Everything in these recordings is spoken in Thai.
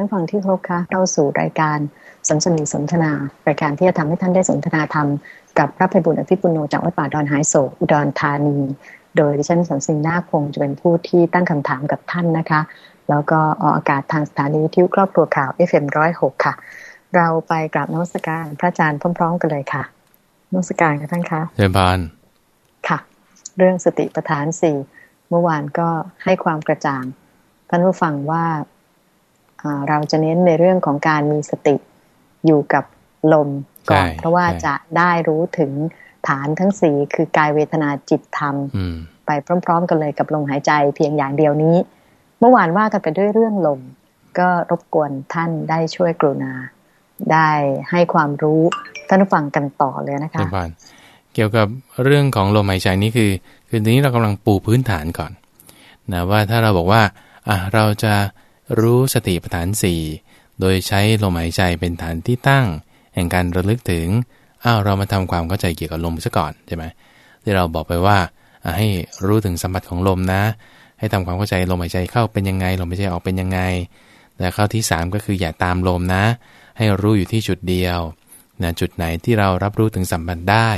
ท่านฟังที่ครบคะเข้าสู่รายการสันสนีสนทนา รายการที่จะทำให้ท่านได้สนทนาธรรมกับพระภัยบุญอภิปุโนจากวัดป่าดอนหายโศกอุดรธานี โดยดิฉันสันสินนาคงจะเป็นผู้ที่ตั้งคำถามกับท่านนะคะ แล้วก็ออกอากาศทางสถานีวิทยุครอบครัวข่าว FM106 ค่ะ เราไปกราบนมัสการพระอาจารย์พร้อม ๆ กันเลยค่ะนมัสการกับท่านคะเชิญพานค่ะ เรื่องสติปัฏฐานสี่เมื่อวานก็ให้ความกระจ่างท่านผู้ฟังว่า เราจะเน้นในเรื่องของการมีสติอยู่กับลมก่อน เพราะว่าจะได้รู้ถึงฐานทั้งสี่คือกายเวทนาจิตธรรม ไปพร้อม ๆ กันเลยกับลมหายใจเพียงอย่างเดียวนี้ เมื่อวานว่ากันไปด้วยเรื่องลม ก็รบกวนท่านได้ช่วยกรุณา ได้ให้ความรู้ท่านผู้ฟังกันต่อเลยนะคะเกี่ยวกับเรื่องของลมหายใจนี้คือ คือทีนี้เรากำลังปูพื้นฐานก่อนนะว่าถ้าเราบอกว่าอะเราจะ รู้สติปัฏฐานสี่โดยใช้ลมหายใจเป็นฐานที่ตั้ง แห่งการระลึกถึงอ้าวเรามาทำความเข้าใจเกี่ยวกับลมซะก่อนใช่ไหมที่เราบอกไปว่าให้รู้ถึงสัมผัสของลมนะ ให้ทำความเข้าใจลมหายใจเข้าเป็นยังไงลมหายใจออกเป็นยังไงแล้วข้อที่ 3 ก็คืออย่าตามลมนะ ให้รู้อยู่ที่จุดเดียวนะจุดไหนที่เรารับรู้ถึงสัมผัสได้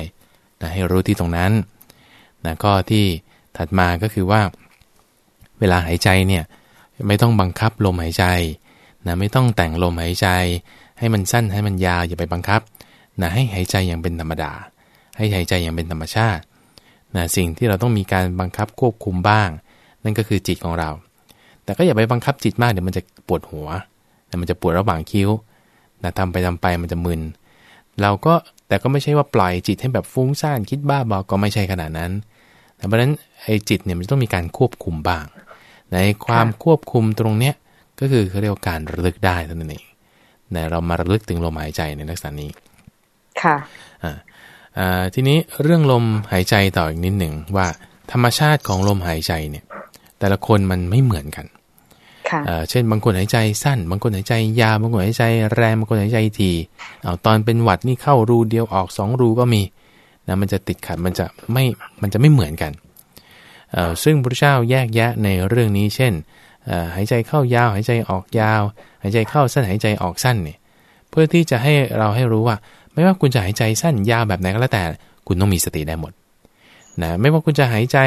นะให้รู้ที่ตรงนั้นนะข้อที่ถัดมาก็คือว่า เวลาหายใจเนี่ย ไม่ต้องบังคับลมหายใจนะไม่ต้องแต่งลมหายใจ ให้มันสั้นให้มันยาวอย่าไปบังคับนะให้หายใจอย่างเป็นธรรมดา ให้หายใจอย่างเป็นธรรมชาตินะสิ่งที่เราต้องมีการบังคับควบคุมบ้าง นั่นก็คือจิตของเรา แต่ก็อย่าไปบังคับจิตมากเดี๋ยวมันจะปวดหัวนะมันจะปวดระหว่างคิ้วนะทำไปทำไปมันจะมึน เราก็แต่ก็ไม่ใช่ว่าปล่อยจิตให้แบบฟุ้งซ่านคิดบ้าบอก็ไม่ใช่ขนาดนั้น เพราะฉะนั้นไอ้จิตเนี่ยมันต้องมีการควบคุมบ้าง ในความควบคุมตรงเนี้ยก็คือเขาเรียกว่าการระลึกได้ท่านั้นเองนะเรามาระลึกถึงลมหายใจในลักษณะนี้ ค่ะอ่าทีนี้เรื่องลมหายใจต่ออีกนิดหนึ่งว่าธรรมชาติของลมหายใจเนี่ย แต่ละคนมันไม่เหมือนกันเช่น บางคนหายใจสั้น บางคนหายใจยาว บางคนหายใจแรง บางคนหายใจทีเอาตอนเป็นหวัดนี่เข้ารูเดียวออกสองรูก็มีนะมันจะติดขัด มันจะไม่ มันจะไม่เหมือนกัน ซึ่งพระเจ้าแยกแยะในเรื่องนี้ เช่น หายใจเข้ายาว หายใจออกยาว หายใจเข้าสั้นหายใจออกสั้นเนี่ยเพื่อที่จะให้เราให้รู้ว่า ไม่ว่าคุณจะหายใจสั้นยาวแบบไหนก็แล้วแต่ คุณต้องมีสติได้หมดนะไม่ว่าคุณจะหายใจ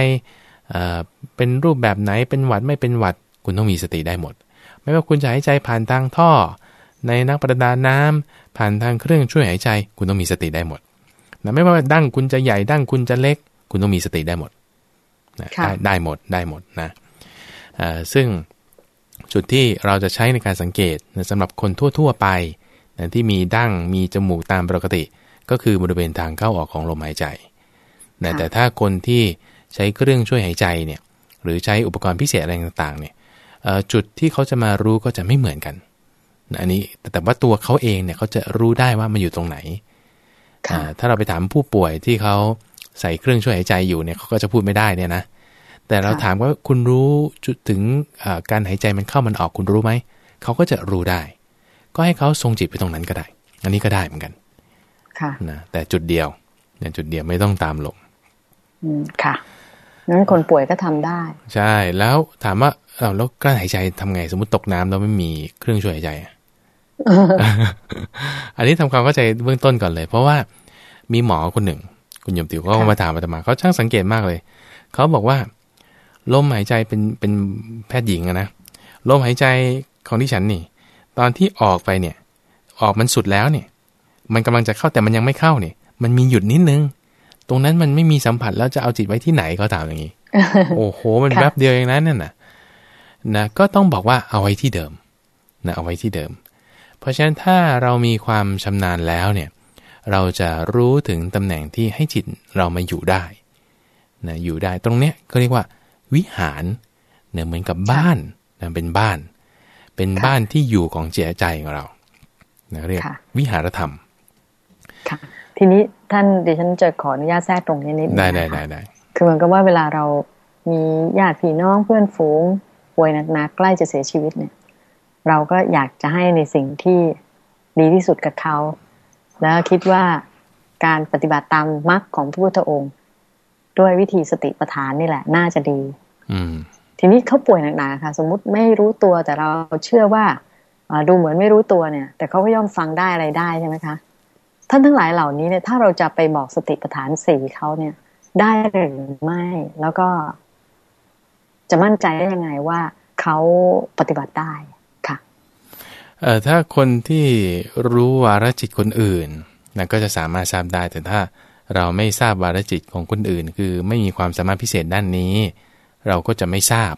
เป็นรูปแบบไหนเป็นหวัดไม่เป็นหวัด คุณต้องมีสติได้หมด ไม่ว่าคุณจะหายใจผ่านทางท่อ ในนักประดาน้ำผ่านทางเครื่องช่วยหายใจ คุณต้องมีสติได้หมดนะไม่ว่าดั้งคุณจะใหญ่ดั้งคุณจะเล็ก คุณต้องมีสติได้หมด นะได้ได้หมดได้หมดนะซึ่งจุดที่เราจะใช้ในการสังเกตนะสำหรับคนทั่ว ๆ ไปนะที่มีดั้งมีจมูกตามปกติ ก็คือบริเวณทางเข้าออกของลมหายใจนะแต่ถ้าคนที่ใช้เครื่องช่วยหายใจเนี่ยหรือใช้อุปกรณ์พิเศษอะไรต่างๆเนี่ยจุดที่เขาจะมารู้ก็จะไม่เหมือนกันนะอันนี้แต่ว่าตัวเขาเองเนี่ยเขาจะรู้ได้ว่ามันอยู่ตรงไหนถ้าเราไปถามผู้ป่วยที่เขา ใส่เครื่องช่วยหายใจอยู่เนี่ยเขาก็จะพูดไม่ได้เนี่ยนะแต่เราถามว่าคุณรู้จุดถึงการหายใจมันเข้ามันออกคุณรู้ไหมเขาก็จะรู้ได้ ก็ให้เขาทรงจิตไปตรงนั้นก็ได้ อันนี้ก็ได้เหมือนกันค่ะนะแต่จุดเดียวเนี่ยจุดเดียวไม่ต้องตามลงอืมค่ะนั้นคนป่วยก็ทำได้ ใช่แล้วถามว่าเอาแล้วการหายใจทำไงสมมติตกน้ำแล้วไม่มีเครื่องช่วยหายใจอันนี้ทำความเข้าใจเบื้องต้นก่อนเลย เพราะว่ามีหมอคนหนึ่ง คุณยมติวก็มาถามอาตมาเขาช่างสังเกตมากเลย เขาบอกว่า ลมหายใจเป็นเป็นแพทย์หญิงนะลมหายใจของที่ฉันนี่ ตอนที่ออกไปเนี่ย ออกมันสุดแล้วเนี่ย มันกำลังจะเข้าแต่มันยังไม่เข้าเนี่ย มันมีหยุดนิดนึง ตรงนั้นมันไม่มีสัมผัสแล้วจะเอาจิตไว้ที่ไหนเขาถามอย่างนี้โอ้โห มันแป๊บเดียวเองนะเนี่ยนะนะก็ต้องบอกว่าเอาไว้ที่เดิมนะเอาไว้ที่เดิม เพราะฉะนั้นถ้าเรามีความชำนาญแล้วเนี่ย เราจะรู้ถึงตำแหน่งที่ให้จิตเรามาอยู่ได้นะอยู่ได้ตรงเนี้ยก็เรียกว่าวิหารเนี่ยเหมือนกับบ้านนะเป็นบ้าน เป็นบ้านที่อยู่ของเจใจของเรานะเรียกวิหารธรรมค่ะทีนี้ท่านเดี๋ยวฉันจะขออนุญาตแทรกตรงนี้นิดนึงได้ได้ได้ได้คือเหมือนกับว่าเวลาเรามีญาติพี่น้องเพื่อนฝูงป่วยหนักๆใกล้จะเสียชีวิตเนี่ย เราก็อยากจะให้ในสิ่งที่ดีที่สุดกับเขา แล้วคิดว่าการปฏิบัติตามมรรคของพระพุทธองค์ ด้วยวิธีสติปัฏฐานนี่แหละ น่าจะดี อืทีนี้เขาป่วยหนักๆค่ะ สมมุติไม่รู้ตัวแต่เราเชื่อว่าดูเหมือนไม่รู้ตัวเนี่ย แต่เขาก็ย่อมฟังได้อะไรได้ใช่ไหมคะท่านทั้งหลายเหล่านี้เนี่ยถ้าเราจะไปบอกสติปัฏฐานสี่เขาเนี่ย ได้หรือไม่ แล้วก็จะมั่นใจได้ยังไงว่าเขาปฏิบัติได้ค่ะ เอ่อถ้าคนที่รู้วาระจิตคนอื่นนะก็จะสามารถทราบได้ แต่ถ้าเราไม่ทราบวาระจิตของคนอื่น คือไม่มีความสามารถพิเศษด้านนี้ เราก็จะไม่ทราบ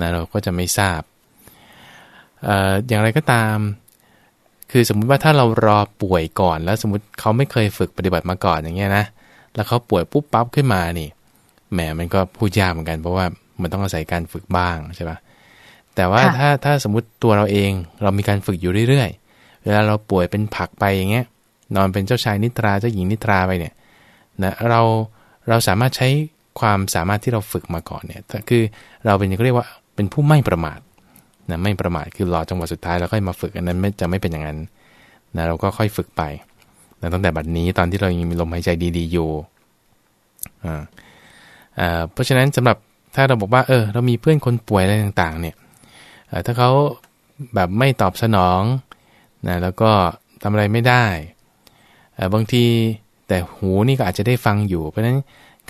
นะเราก็จะไม่ทราบออย่างไรก็ตาม คือสมมุติว่าถ้าเรารอป่วยก่อน แล้วสมมติเขาไม่เคยฝึกปฏิบัติมาก่อนอย่างเงี้ยนะแล้วเขาป่วยปุ๊บปั๊บขึ้นมานี่แหมมันก็พูดยากเหมือนกันเพราะว่ามันต้องอาศัยการฝึกบ้างใช่ปะ แต่ว่าถ้าถ้าสมมติตัวเราเองเรามีการฝึกอยู่เรื่อยๆ เวลาเราป่วยเป็นผักไปอย่างเงี้ย นอนเป็นเจ้าชายนิทราเจ้าหญิงนิทราไปเนี่ยนะเราเราสามารถใช้ความสามารถที่เราฝึกมาก่อนเนี่ยคือเราเป็นเรียกว่าเป็นผู้ไม่ประมาทนะไม่ประมาทคือรอจังหวะสุดท้ายแล้วค่อยมาฝึกอันนั้นไม่จะไม่เป็นอย่างนั้นนะเราก็ค่อยฝึกไปนะตั้งแต่บัดนี้ตอนที่เรายังมีลมหายใจดีๆอยู่อ่าอ่าเพราะฉะนั้นสำหรับถ้าเราบอกว่าเออเรามีเพื่อนคนป่วยอะไรต่างๆ เนี่ย ถ้าเขาแบบไม่ตอบสนองนะแล้วก็ทำอะไรไม่ได้ บางทีแต่หูนี่ก็อาจจะได้ฟังอยู่ เพราะฉะนั้น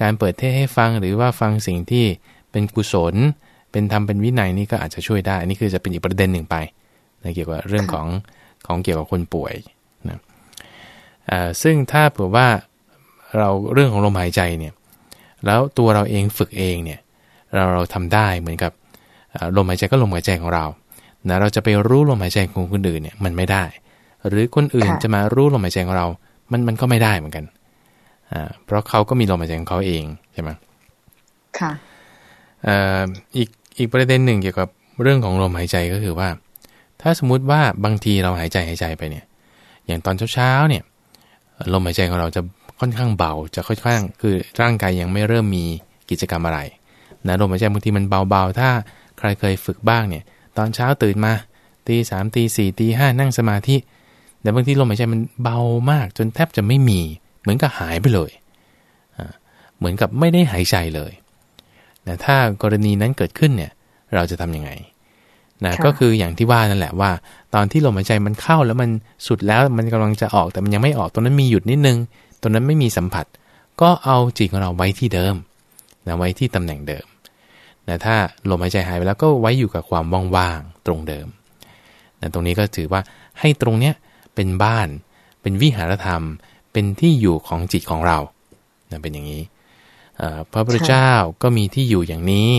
การเปิดเทศให้ฟังหรือว่าฟังสิ่งที่เป็นกุศล เป็นธรรมเป็นวินัยนี่ก็อาจจะช่วยได้อันนี้คือจะเป็นอีกประเด็นหนึ่งไปนะเกี่ยวกับเรื่องของของเกี่ยวกับคนป่วยนะซึ่งถ้าเผื่อว่าเราเรื่องของลมหายใจเนี่ยแล้วตัวเราเองฝึกเองเนี่ยเราเราทำได้เหมือนกับ ลมหายใจก็ลมหายใจของเรานะเราจะไปรู้ลมหายใจของคนอื่นเนี่ยมันไม่ได้ หรือคนอื่นจะมารู้ลมหายใจของเรา มันมันก็ไม่ได้เหมือนกันอ่าเพราะเขาก็มีลมหายใจของเขาเองใช่ไหมค่ะอีกอีกประเด็นหนึ่งเกี่ยวกับเรื่องของลมหายใจก็คือว่า ถ้าสมมุติว่าบางทีเราหายใจหายใจไปเนี่ย อย่างตอนเช้าๆเนี่ย ลมหายใจของเราจะค่อนข้างเบา จะค่อนข้างคือร่างกายยังไม่เริ่มมีกิจกรรมอะไรนะลมหายใจบางทีมันเบาๆ ถ้า ใครเคยฝึกบ้างเนี่ย ตอนเช้าตื่นมาตีสามตีสี่ตีห้านั่งสมาธิ แต่บางทีลมหายใจมันเบามากจนแทบจะไม่มี เหมือนกับหายไปเลย เหมือนกับไม่ได้หายใจเลยนะถ้ากรณีนั้นเกิดขึ้นเนี่ย เราจะทํำยังไงนะก็คืออย่างที่ว่านั่นแหละว่า ตอนที่ลมหายใจมันเข้าแล้วมันสุดแล้วมันกำลังจะออกแต่มันยังไม่ออกตรงนั้นมีหยุดนิดนึงตรงนั้นไม่มีสัมผัส ก็เอาจิตของเราไว้ที่เดิมนะไว้ที่ตำแหน่งเดิม นะถ้าลมหายใจหายไปแล้วก็ไว้อยู่กับความว่างๆตรงเดิมนะตรงนี้ก็ถือว่าให้ตรงเนี้ยเป็นบ้าน เป็นวิหารธรรม เป็นที่อยู่ของจิตของเรานะเป็นอย่างนี้พระพุทธเจ้าก็มีที่อยู่อย่างนี้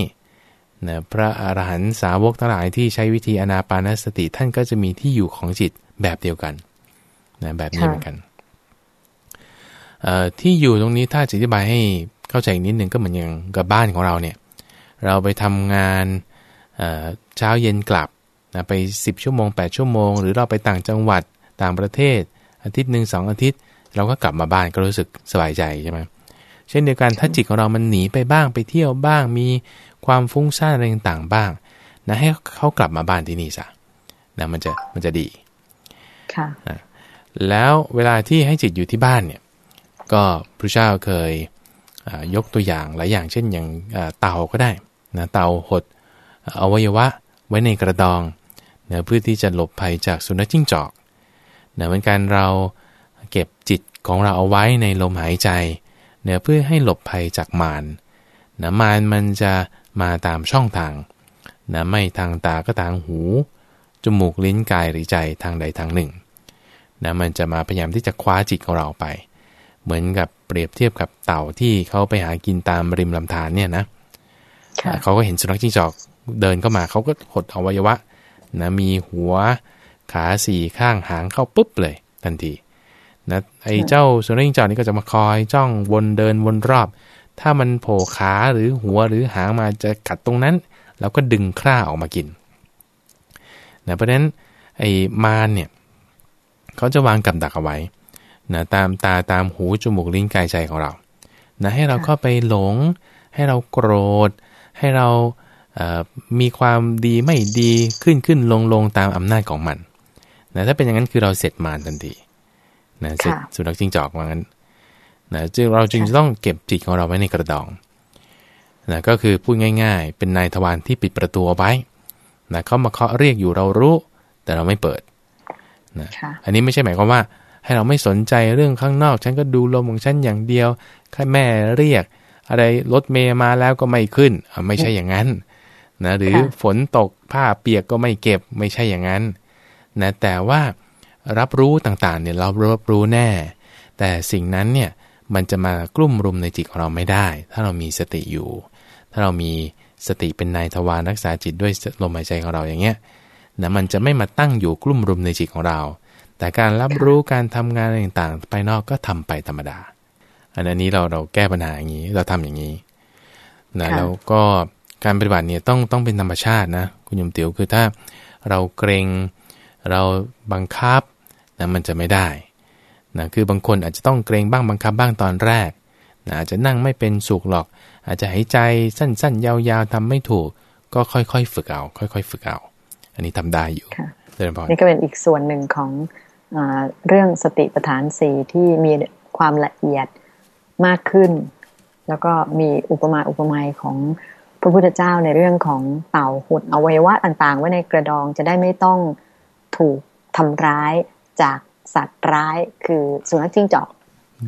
นะพระอรหันตสาวกทั้งหลายที่ใช้วิธีอนาปานสติท่านก็จะมีที่อยู่ของจิตแบบเดียวกันนะแบบนี้เหมือนกันที่อยู่ตรงนี้ถ้าอธิบายให้เข้าใจอีกนิดนึงก็เหมือนอย่างกับบ้านของเราเนี่ย เราไปทำงานเช้าเย็นกลับนะไป 10 ชั่วโมง 8 ชั่วโมง หรือเราไปต่างจังหวัดต่างประเทศ อาทิตย์หนึ่งสองอาทิตย์ เราก็กลับมาบ้านก็รู้สึกสบายใจใช่ไหมเช่นเดียวกันถ้าจิตของเรามันหนีไปบ้างไปเที่ยวบ้าง มีความฟุ้งซ่านอะไรต่างๆบ้างนะให้เขากลับมาบ้านที่นี่ซะนะมันจะมันจะดีค่ะแล้วเวลาที่ให้จิตอยู่ที่บ้านเนี่ย ก็พระเจ้าเคยยกตัวอย่างหลายอย่างเช่นอย่างเต่าก็ได้ นะเต่าหดอวัยวะไว้ในกระดองนะเพื่อที่จะหลบภัยจากสุนัขจิ้งจอกนะเหมือนกันเราเก็บจิตของเราเอาไว้ในลมหายใจเนะเพื่อให้หลบภัยจากมารนะมารมันจะมาตามช่องทางนะไม่ทางตาก็ทางหู จมูกลิ้นกายหรือใจทางใดทางหนึ่งนะมันจะมาพยายามที่จะคว้าจิตของเราไป เหมือนกับเปรียบเทียบกับเต่าที่เขาไปหากินตามริมลำธารเนี่ยนะเเขาก็เห็นสุนัขจิ้งจอกเดินเข้ามาเขาก็หดอวัยวะนะมีหัวขาสี่ข้างหางเข้าปุ๊บเลยทันทีนะไอ้เจ้าสุนัขจิ้งจอกนี่ก็จะมาคอยจ้องวนเดินวนรอบ ถ้ามันโผล่ขาหรือหัวหรือหางมาจะกัดตรงนั้นเราก็ดึงคร่าออกมากินนะเพราะฉะนั้นไอ้มารเนี่ยเขาจะวางกับดักเอาไว้นะตามตาตามหูจมูกลิ้นกายใจของเรานะให้เราเข้าไปหลง ให้เราโกรธ ให้เรามีความดีไม่ดีขึ้นขึ้นลงลงตามอำนาจของมันนะถ้าเป็นอย่างนั้นคือเราเสร็จมารทันทีนะเสร็จสุนัขจิ้งจอกว่างั้นนะจึงเราจึงจะต้องเก็บจิตของเราไว้ในกระดองนะก็คือพูดง่าย ๆ เป็นนายทวารที่ปิดประตูเอาไว้นะเขามาเคาะเรียกอยู่เรารู้แแต่เราไม่เปิดนะอันนี้ไม่ใช่หมายความว่า ให้เราไม่สนใจเรื่องข้างนอก ฉันก็ดูลมของฉันอย่างเดียวแค่แม่เรียก อะไรรถเมย์มาแล้วก็ไม่ขึ้นไม่ใช่อย่างนั้นนะหรือฝนตกผ้าเปียกก็ไม่เก็บไม่ใช่อย่างนั้นนะแต่ว่ารับรู้ต่างๆเนี่ยเรารับรู้แน่ แต่สิ่งนั้นเนี่ยมันจะมากลุ่มรุมในจิตของเราไม่ได้ ถ้าเรามีสติอยู่ ถ้าเรามีสติเป็นนายทวารรักษาจิตด้วยลมหายใจของเราอย่างเงี้ยนะมันจะไม่มาตั้งอยู่กลุ่มรุมในจิตของเรา แต่การรับรู้การทำงานต่างๆไปนอกก็ทำไปธรรมดา อันนี้เราเราแก้ปัญหาอย่างนี้เราทำอย่างนี้นะแล้วก็การปฏิบัติเนี่ยต้องต้องเป็นธรรมชาตินะคุณยมติ๋วคือถ้าเราเกรงเราบังคับนะมันจะไม่ได้นะคือบางคนอาจจะต้องเกรงบ้างบังคับบ้างตอนแรกนะอาจจะนั่งไม่เป็นสุขหรอก อาจจะหายใจสั้นๆ ยาวๆทำไม่ถูก ก็ค่อยๆ ฝึกเอา ค่อย ๆ ฝึกเอา อันนี้ทำได้อยู่นี่ก็เป็นอีกส่วนหนึ่งของอเรื่องสติปัฏฐานสี่ที่มีความละเอียด มากขึ้น แล้วก็มีอุปมาอุปไมยของพระพุทธเจ้าในเรื่องของเต่าหุดอวัยวะต่างๆ ไว้ในกระดองจะได้ไม่ต้องถูกทำร้ายจากสัตว์ร้ายคือสุนัขจิ้งจอก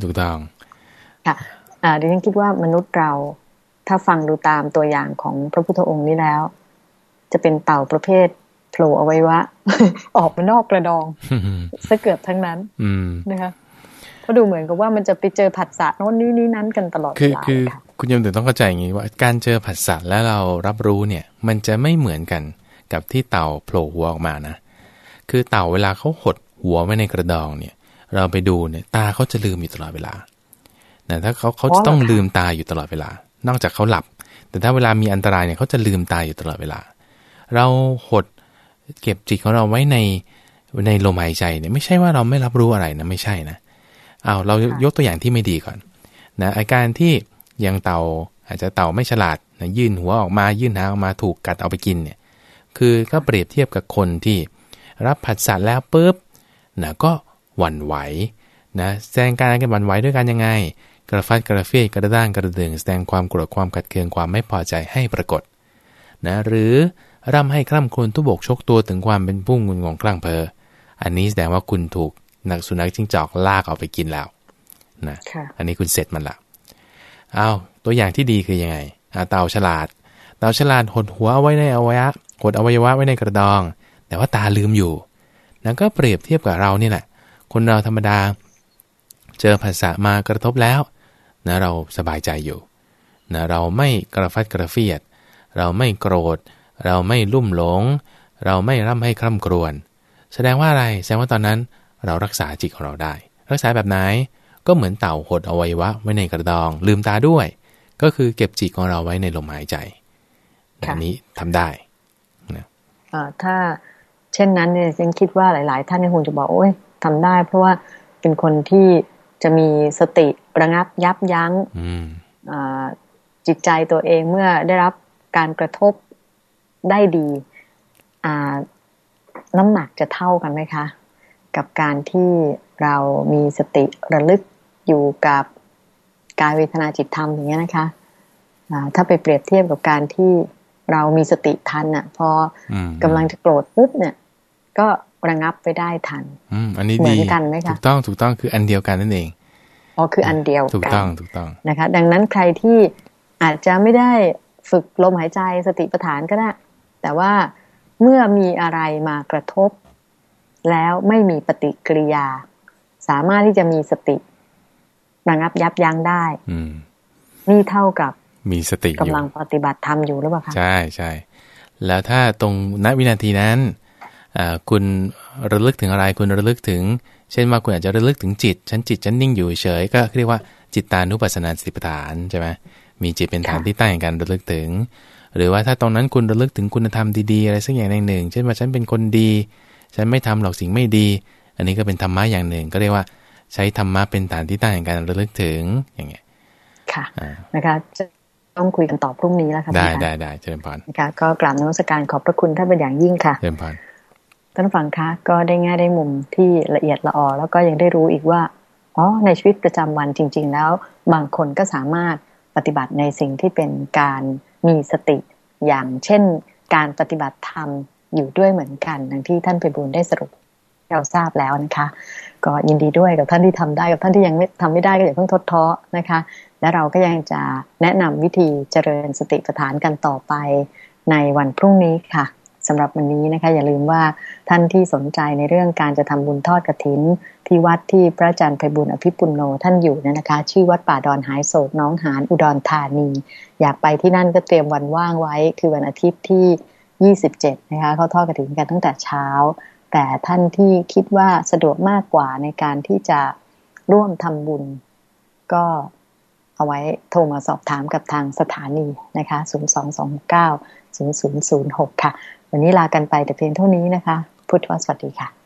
ถูกต้องค่ะดิฉันคิดว่ามนุษย์เราถ้าฟังดูตามตัวอย่างของพระพุทธองค์นี้แล้ว จะเป็นเต่าประเภทโผล่อวัยวะ ออกมานอกกระดองซะเกือบทั้งนั้นนะคะเพ ราะดูเหมือนกับว่ามันจะไปเจอผัสสะโน้นนี้นี้นั้นกันตลอดเวลาคือคุณยมถึงต้องเข้าใจอย่างนี้ว่า การเจอผัสสะแล้วเรารับรู้เนี่ย มันจะไม่เหมือนกันกับที่เต่าโผล่หัวออกมานะ คือเต่าเวลาเขาหดหัวไว้ในกระดองเนี่ย เราไปดูเนี่ยตาเขาจะลืมอยู่ตลอดเวลาแต่ถ้าเขาเขาจะต้องลืมตาอยู่ตลอดเวลา นอกจากเขาหลับ แต่ถ้าเวลามีอันตรายเนี่ยเขาจะลืมตาอยู่ตลอดเวลา เราหดเก็บจิตของเราไว้ในในลมหายใจเนี่ยไม่ใช่ว่าเราไม่รับรู้อะไรนะไม่ใช่นะ เอาเรายกตัวอย่างที่ไม่ดีก่อนนะอาการที่ยังเต่าอาจจะเต่าไม่ฉลาดนะยื่นหัวออกมายื่นหางออกมาถูกกัดเอาไปกินเนี่ยคือก็เปรียบเทียบกับคนที่รับผัสสะแล้วปุ๊บนะก็หวั่นไหวนะแสดงการกันหวั่นไหวด้วยกันยังไง กระฟัดกระเฟียกระด้างกระเดืองแสดงความโกรธความขัดเคืองความไม่พอใจให้ปรากฏนะหรือร่ำให้คร่ำครวญทุบกชกตัวถึงความเป็นผู้งุนงงคลั่งเพออันนี้แสดงว่าคุณถูก นักสุนัขจิ้งจอกลากเอาไปกินแล้วนะอันนี้คุณเสร็จมันละเอาตัวอย่างที่ดีคือยังไงเต่าฉลาดเต่าฉลาดหดหัวไว้ในอวัยวะหดอวัยวะไว้ในกระดอง แต่ว่าตาลืมอยู่นั่นก็เปรียบเทียบกับเรานี่แหละ คนเราธรรมดา เจอภาษามากระทบแล้วนะเราสบายใจอยู่นะเราไม่กระฟัดกระเฟียด เราไม่โกรธ เราไม่ลุ่มหลง เราไม่ร่ำให้คร่ำครวญ แสดงว่าอะไร แสดงว่าตอนนั้น เรารักษาจิตของเราได้ รักษาแบบไหนก็เหมือนเต่าหดอวัยวะไว้ในกระดอง ลืมตาด้วย ก็คือเก็บจิตของเราไว้ในลมหายใจอันนี้ทำได้นะถ้าเช่นนั้นเนี่ยฉันคิดว่าหลาย ๆ ท่านคงจะบอกโอ้ยทำได้ เพราะว่าเป็นคนที่จะมีสติระงับยับยั้งจิตใจตัวเองเมื่อได้รับการกระทบได้ดีน้ำหนักจะเท่ากันไหมคะ กับการที่เรามีสติระลึกอยู่กับกายเวทนาจิตธรรมอย่างเงี้ยนะคะถ้าไปเปรียบเทียบกับการที่เรามีสติทันอะ พอกำลังจะโกรธปุ๊บเนี่ย ก็ระงับไปได้ทันอืมอันนี้เหมือนกันไหมคะถูกต้องถูกต้องคืออันเดียวกันนั่นเองอ๋อคืออันเดียวถูกต้องถูกต้องนะคะ ดังนั้นใครที่อาจจะไม่ได้ฝึกลมหายใจสติปัฏฐานก็ได้แต่ว่าเมื่อมีอะไรมากระทบ แล้วไม่มีปฏิกิริยา สามารถที่จะมีสติระงับยับยั้งได้อืมนี่เท่ากับมีสติกำลังปฏิบัติธรรมอยู่หรือเปล่าคะใช่ใช่แล้วถ้าตรงณวินาทีนั้นคุณระลึกถึงอะไรคุณระลึกถึง เช่นว่าคุณอาจจะระลึกถึงจิตฉันจิตฉันนิ่งอยู่เฉยก็เรียกว่าจิตตานุปัสสนาสติปัฏฐานใช่ไหมมีจิตเป็นฐานที่ตั้งในการระลึกถึง หรือว่าถ้าตรงนั้นคุณระลึกถึงคุณธรรมดีๆอะไรสักอย่างหนึ่ง เช่นว่าฉันเป็นคนดี ฉันไม่ทำหรอกสิ่งไม่ดี อันนี้ก็เป็นธรรมะอย่างหนึ่ง ก็เรียกว่าใช้ธรรมะเป็นฐานที่ตั้งในการระลึกถึงอย่างเงี้ยค่ะนะคะต้องคุยกันต่อพรุ่งนี้แล้วค่ะได้ได้ได้เชิญพนนะคะก็กราบนมัสการขอบพระคุณท่านเป็นอย่างยิ่งค่ะเชิญพนท่านฟังคะก็ได้ง่ายได้มุมที่ละเอียดละออแล้วก็ยังได้รู้อีกว่าอ๋อในชีวิตประจำวันจริง ๆ แล้ว บางคนก็สามารถปฏิบัติในสิ่งที่เป็นการมีสติ อย่างเช่น การปฏิบัติธรรม อยู่ด้วยเหมือนกันดังที่ท่านไปบุญได้สรุปเราทราบแล้วนะคะ ก็ยินดีด้วยกับท่านที่ทำได้กับท่านที่ยังไม่ทำไม่ได้ก็อย่าเพิ่งทดท้อนะคะ และเราก็ยังจะแนะนำวิธีเจริญสติปัฏฐานกันต่อไปในวันพรุ่งนี้ค่ะสำหรับวันนี้นะคะ อย่าลืมว่าท่านที่สนใจในเรื่องการจะทำบุญทอดกระถิน ที่วัดที่พระอาจารย์ไพบุญอภิปุลโนท่านอยู่เนี่ยนะคะ ชื่อวัดป่าดอนหายโศกน้องหานอุดรธานี อยากไปที่นั่นก็เตรียมวันว่างไว้ คือวันอาทิตย์ที่ 27นะคะเขาทอดกระถินกันตั้งแต่เช้า แต่ท่านที่คิดว่าสะดวกมากกว่าในการที่จะร่วมทำบุญ ก็เอาไว้โทรมาสอบถามกับทางสถานีนะคะ 022900006 ค่ะ วันนี้ลากันไปแต่เพียงเท่านี้นะคะ พุทธวสวัสดีค่ะ